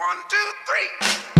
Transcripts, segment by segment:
One, two, three.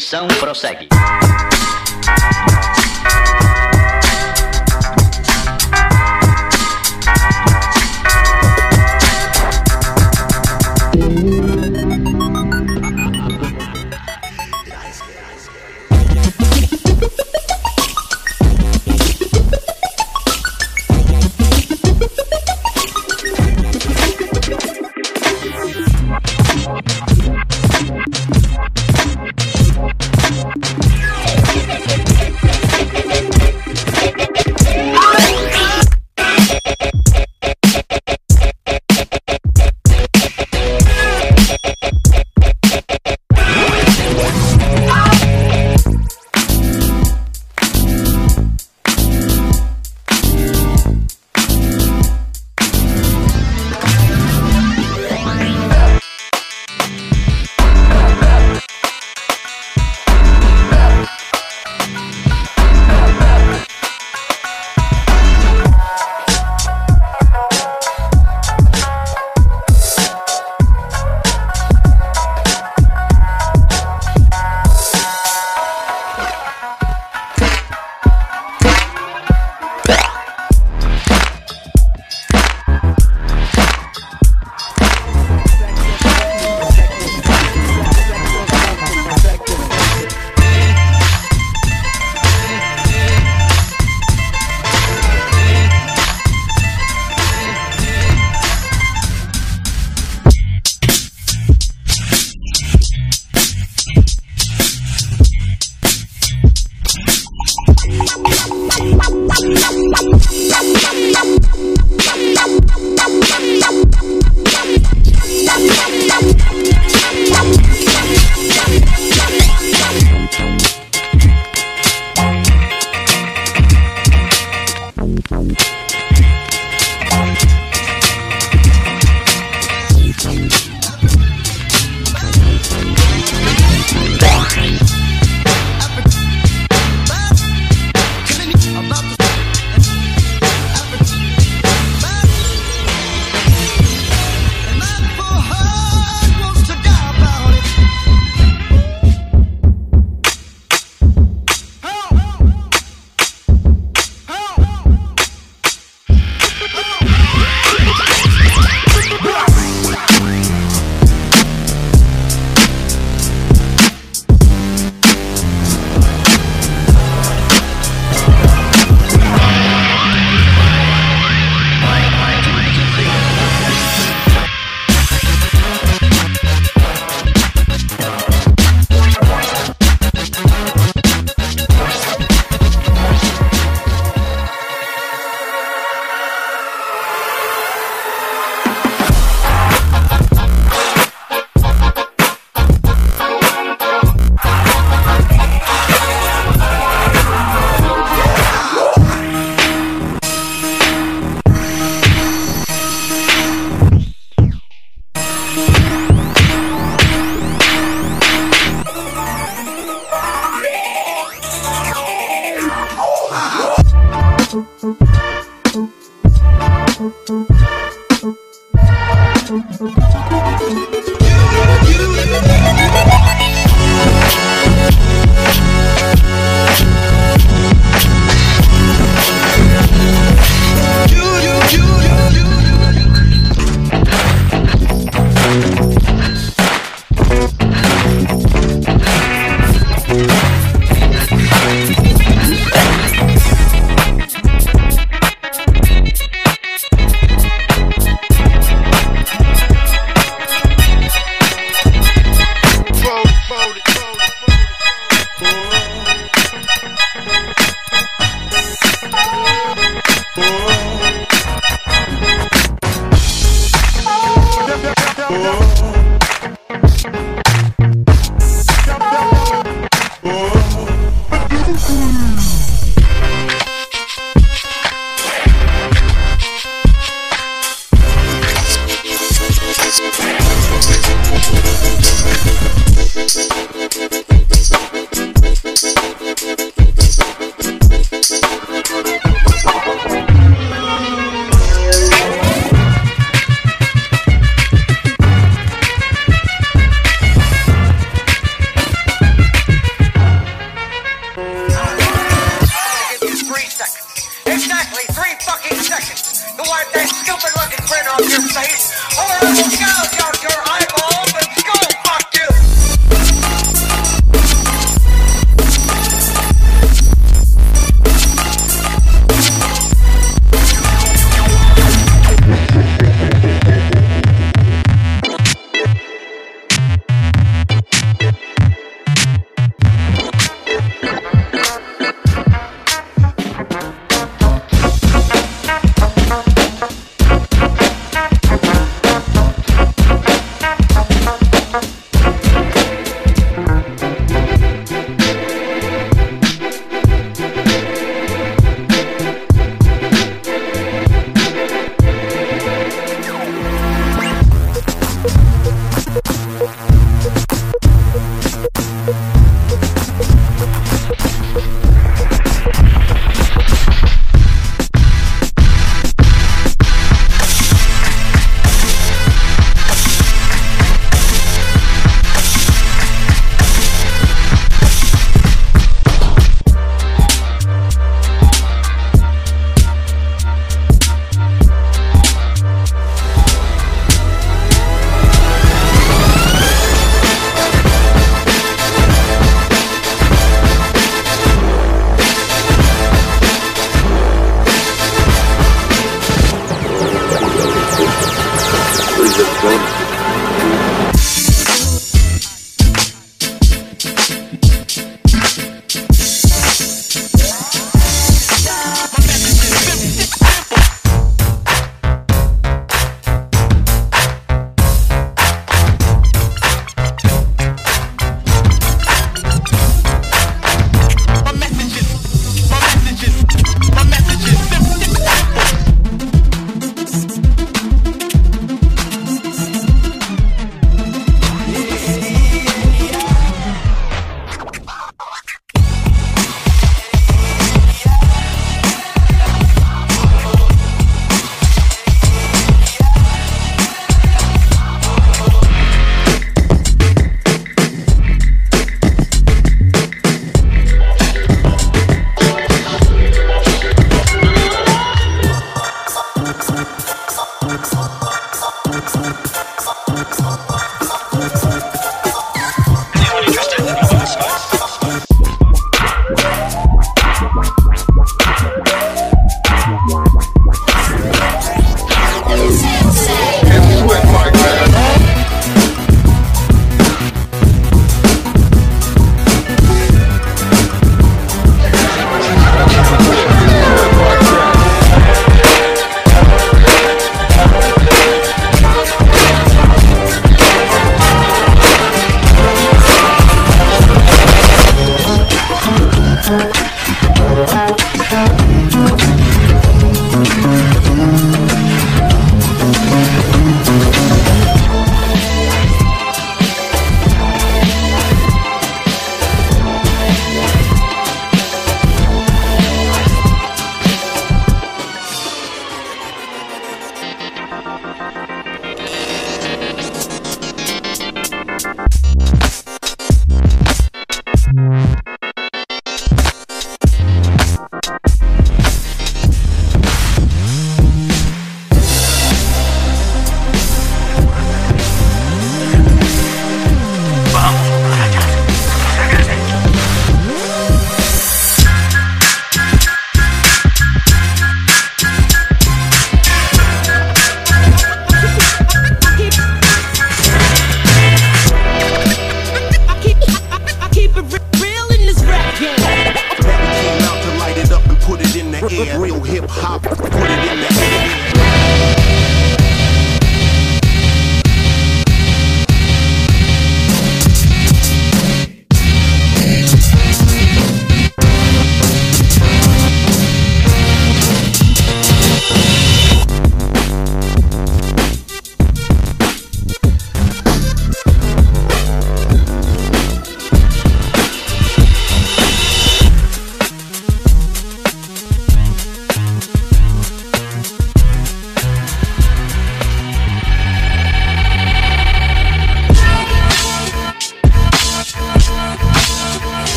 transmissão prossegue.